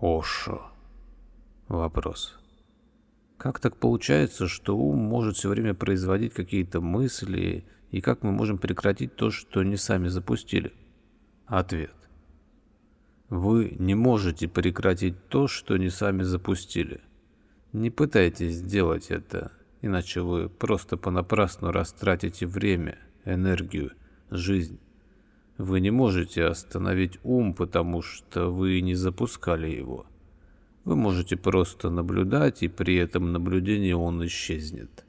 Ошо. Вопрос. Как так получается, что ум может все время производить какие-то мысли, и как мы можем прекратить то, что не сами запустили? Ответ. Вы не можете прекратить то, что не сами запустили. Не пытайтесь сделать это, иначе вы просто понапрасну растратите время, энергию, жизнь. Вы не можете остановить ум, потому что вы не запускали его. Вы можете просто наблюдать, и при этом наблюдении он исчезнет.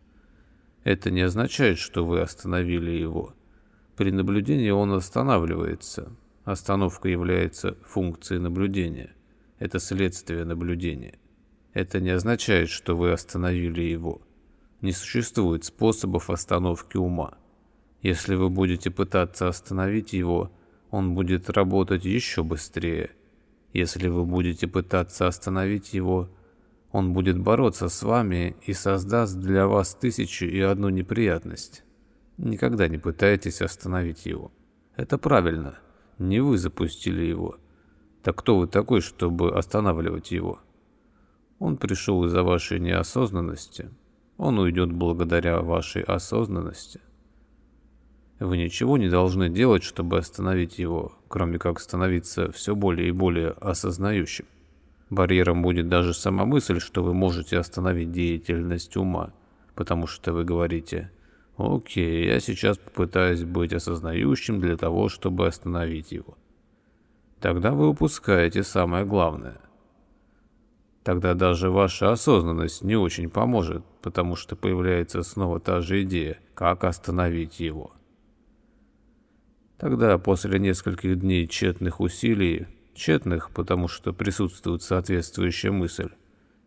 Это не означает, что вы остановили его. При наблюдении он останавливается. Остановка является функцией наблюдения. Это следствие наблюдения. Это не означает, что вы остановили его. Не существует способов остановки ума. Если вы будете пытаться остановить его, он будет работать еще быстрее – если вы будете пытаться остановить его, он будет бороться с вами и создаст для вас тысячу и одну неприятность. Никогда не пытайтесь остановить его. Это правильно. Не вы запустили его. Так кто вы такой, чтобы останавливать его? Он пришел из-за вашей неосознанности. Он уйдет благодаря вашей осознанности. Вы ничего не должны делать, чтобы остановить его, кроме как становиться все более и более осознающим. Барьером будет даже сама мысль, что вы можете остановить деятельность ума, потому что вы говорите «Окей, я сейчас попытаюсь быть осознающим для того, чтобы остановить его». Тогда вы упускаете самое главное. Тогда даже ваша осознанность не очень поможет, потому что появляется снова та же идея, как остановить его. Тогда, после нескольких дней тщетных усилий, тщетных, потому что присутствует соответствующая мысль,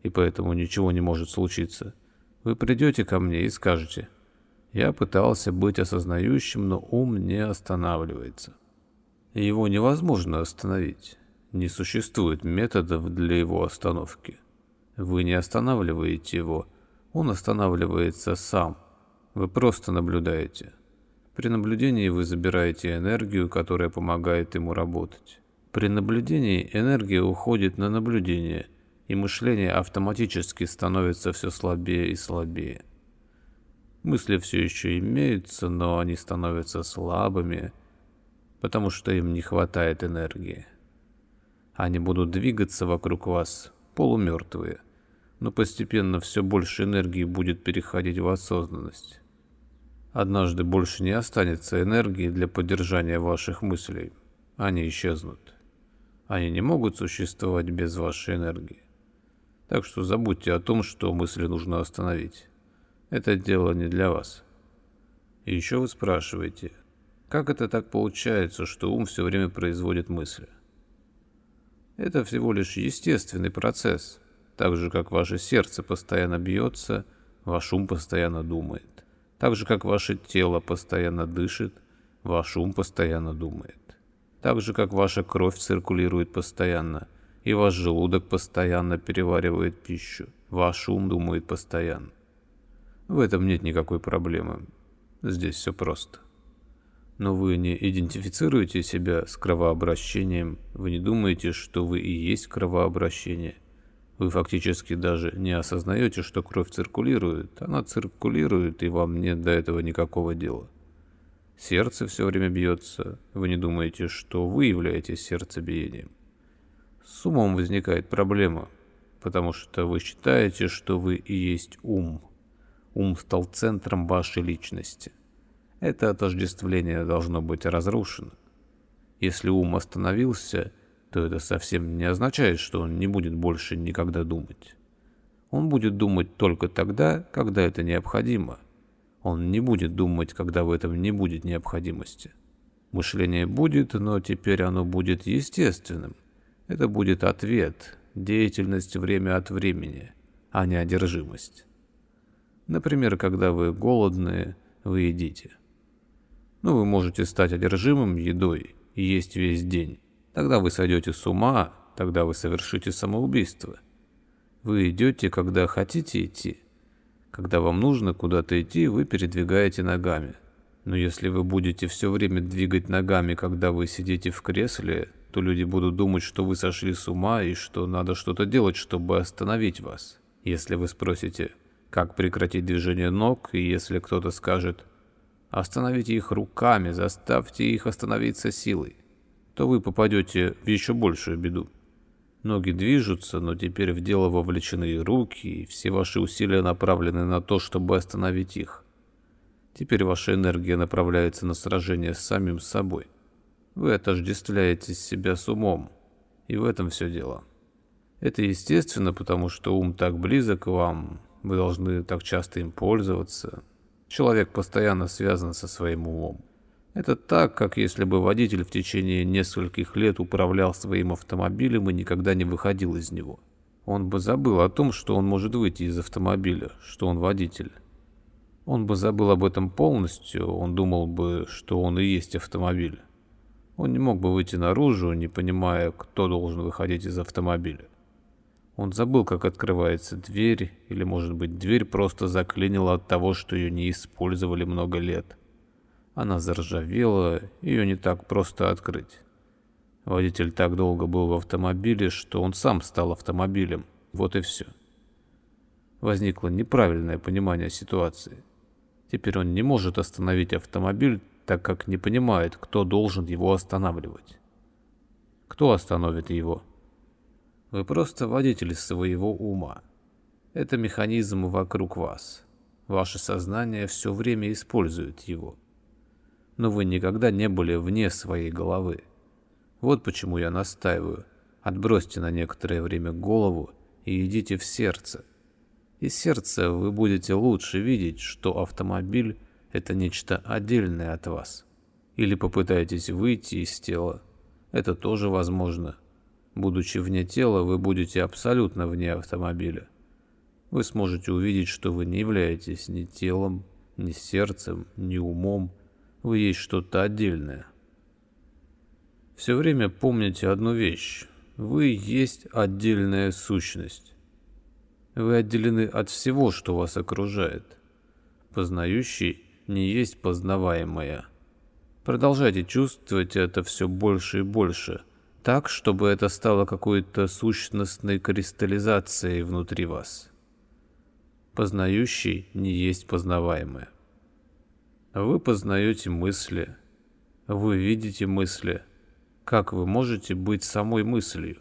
и поэтому ничего не может случиться, вы придете ко мне и скажете, «Я пытался быть осознающим, но ум не останавливается». его невозможно остановить. Не существует методов для его остановки. Вы не останавливаете его, он останавливается сам. Вы просто наблюдаете. При наблюдении вы забираете энергию, которая помогает ему работать. При наблюдении энергия уходит на наблюдение, и мышление автоматически становится все слабее и слабее. Мысли все еще имеются, но они становятся слабыми, потому что им не хватает энергии. Они будут двигаться вокруг вас, полумертвые, но постепенно все больше энергии будет переходить в осознанность. Однажды больше не останется энергии для поддержания ваших мыслей. Они исчезнут. Они не могут существовать без вашей энергии. Так что забудьте о том, что мысли нужно остановить. Это дело не для вас. И еще вы спрашиваете, как это так получается, что ум все время производит мысли? Это всего лишь естественный процесс. Так же, как ваше сердце постоянно бьется, ваш ум постоянно думает. Так же, как ваше тело постоянно дышит, ваш ум постоянно думает. Так же, как ваша кровь циркулирует постоянно, и ваш желудок постоянно переваривает пищу, ваш ум думает постоянно. В этом нет никакой проблемы. Здесь все просто. Но вы не идентифицируете себя с кровообращением, вы не думаете, что вы и есть кровообращение. Вы фактически даже не осознаете, что кровь циркулирует. Она циркулирует, и вам нет до этого никакого дела. Сердце все время бьется. Вы не думаете, что вы являетесь сердцебиением. С умом возникает проблема, потому что вы считаете, что вы и есть ум. Ум стал центром вашей личности. Это отождествление должно быть разрушено. Если ум остановился – то это совсем не означает, что он не будет больше никогда думать. Он будет думать только тогда, когда это необходимо. Он не будет думать, когда в этом не будет необходимости. Мышление будет, но теперь оно будет естественным. Это будет ответ, деятельность время от времени, а не одержимость. Например, когда вы голодные, вы едите. Но ну, вы можете стать одержимым едой и есть весь день. Тогда вы сойдете с ума, тогда вы совершите самоубийство. Вы идете, когда хотите идти. Когда вам нужно куда-то идти, вы передвигаете ногами. Но если вы будете все время двигать ногами, когда вы сидите в кресле, то люди будут думать, что вы сошли с ума и что надо что-то делать, чтобы остановить вас. Если вы спросите, как прекратить движение ног, и если кто-то скажет «остановите их руками, заставьте их остановиться силой», то вы попадете в еще большую беду. Ноги движутся, но теперь в дело вовлечены и руки, и все ваши усилия направлены на то, чтобы остановить их. Теперь ваша энергия направляется на сражение с самим собой. Вы отождествляете себя с умом, и в этом все дело. Это естественно, потому что ум так близок к вам, вы должны так часто им пользоваться. Человек постоянно связан со своим умом. Это так, как если бы водитель в течение нескольких лет управлял своим автомобилем и никогда не выходил из него. Он бы забыл о том, что он может выйти из автомобиля, что он водитель. Он бы забыл об этом полностью, он думал бы, что он и есть автомобиль. Он не мог бы выйти наружу, не понимая, кто должен выходить из автомобиля. Он забыл, как открывается дверь, или, может быть, дверь просто заклинила от того, что ее не использовали много лет. Она заржавела, ее не так просто открыть. Водитель так долго был в автомобиле, что он сам стал автомобилем. Вот и все. Возникло неправильное понимание ситуации. Теперь он не может остановить автомобиль, так как не понимает, кто должен его останавливать. Кто остановит его? Вы просто водитель своего ума. Это механизм вокруг вас. Ваше сознание все время использует его но вы никогда не были вне своей головы. Вот почему я настаиваю. Отбросьте на некоторое время голову и идите в сердце. Из сердца вы будете лучше видеть, что автомобиль – это нечто отдельное от вас. Или попытайтесь выйти из тела. Это тоже возможно. Будучи вне тела, вы будете абсолютно вне автомобиля. Вы сможете увидеть, что вы не являетесь ни телом, ни сердцем, ни умом, вы есть что-то отдельное. Все время помните одну вещь. Вы есть отдельная сущность. Вы отделены от всего, что вас окружает. Познающий не есть познаваемое. Продолжайте чувствовать это все больше и больше, так, чтобы это стало какой-то сущностной кристаллизацией внутри вас. Познающий не есть познаваемое. Вы познаете мысли. Вы видите мысли. Как вы можете быть самой мыслью?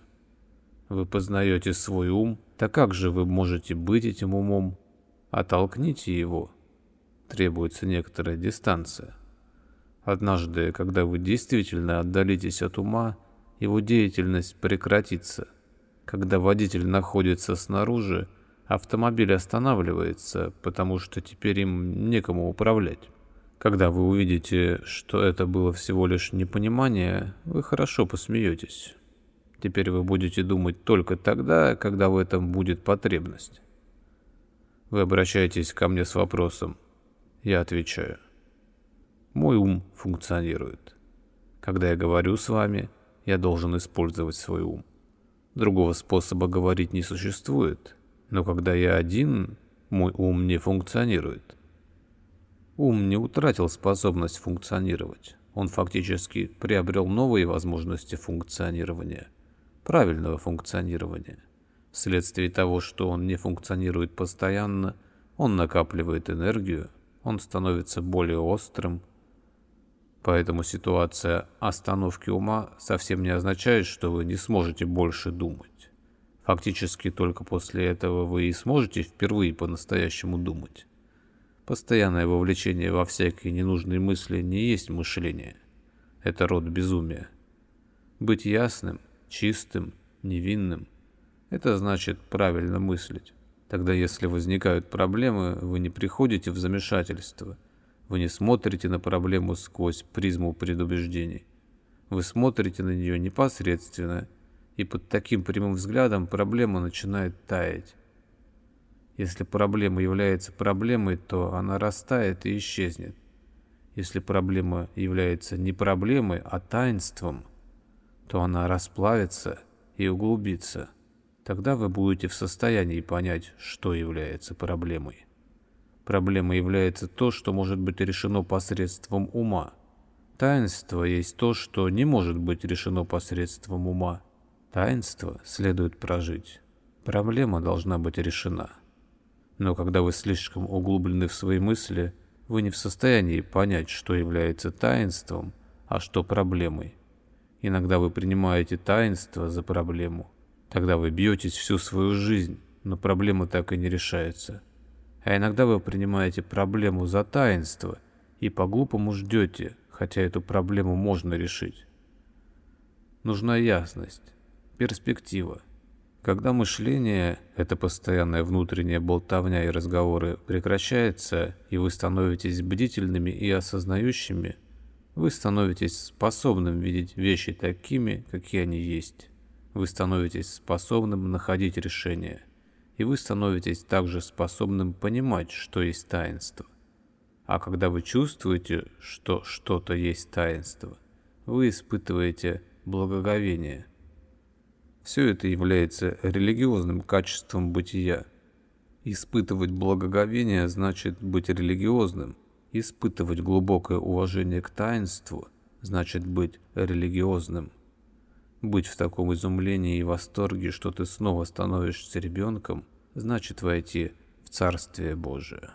Вы познаете свой ум, так как же вы можете быть этим умом? Оттолкните его. Требуется некоторая дистанция. Однажды, когда вы действительно отдалитесь от ума, его деятельность прекратится. Когда водитель находится снаружи, автомобиль останавливается, потому что теперь им некому управлять. Когда вы увидите, что это было всего лишь непонимание, вы хорошо посмеетесь. Теперь вы будете думать только тогда, когда в этом будет потребность. Вы обращаетесь ко мне с вопросом. Я отвечаю. Мой ум функционирует. Когда я говорю с вами, я должен использовать свой ум. Другого способа говорить не существует, но когда я один, мой ум не функционирует. Ум не утратил способность функционировать. Он фактически приобрел новые возможности функционирования, правильного функционирования. Вследствие того, что он не функционирует постоянно, он накапливает энергию, он становится более острым. Поэтому ситуация остановки ума совсем не означает, что вы не сможете больше думать. Фактически только после этого вы и сможете впервые по-настоящему думать. Постоянное вовлечение во всякие ненужные мысли не есть мышление. Это род безумия. Быть ясным, чистым, невинным – это значит правильно мыслить. Тогда, если возникают проблемы, вы не приходите в замешательство. Вы не смотрите на проблему сквозь призму предубеждений. Вы смотрите на нее непосредственно, и под таким прямым взглядом проблема начинает таять. Если проблема является проблемой, то она растает и исчезнет. Если проблема является не проблемой, а таинством, то она расплавится и углубится. Тогда вы будете в состоянии понять, что является проблемой. Проблема является то, что может быть решено посредством ума. Таинство есть то, что не может быть решено посредством ума. Таинство следует прожить. Проблема должна быть решена. Но когда вы слишком углублены в свои мысли, вы не в состоянии понять, что является таинством, а что проблемой. Иногда вы принимаете таинство за проблему. Тогда вы бьетесь всю свою жизнь, но проблема так и не решается. А иногда вы принимаете проблему за таинство и по-глупому ждете, хотя эту проблему можно решить. Нужна ясность, перспектива. Когда мышление, это постоянная внутренняя болтовня и разговоры, прекращается, и вы становитесь бдительными и осознающими, вы становитесь способным видеть вещи такими, какие они есть. Вы становитесь способным находить решения. И вы становитесь также способным понимать, что есть таинство. А когда вы чувствуете, что что-то есть таинство, вы испытываете благоговение. Все это является религиозным качеством бытия. Испытывать благоговение значит быть религиозным. Испытывать глубокое уважение к таинству значит быть религиозным. Быть в таком изумлении и восторге, что ты снова становишься ребенком, значит войти в Царствие Божие.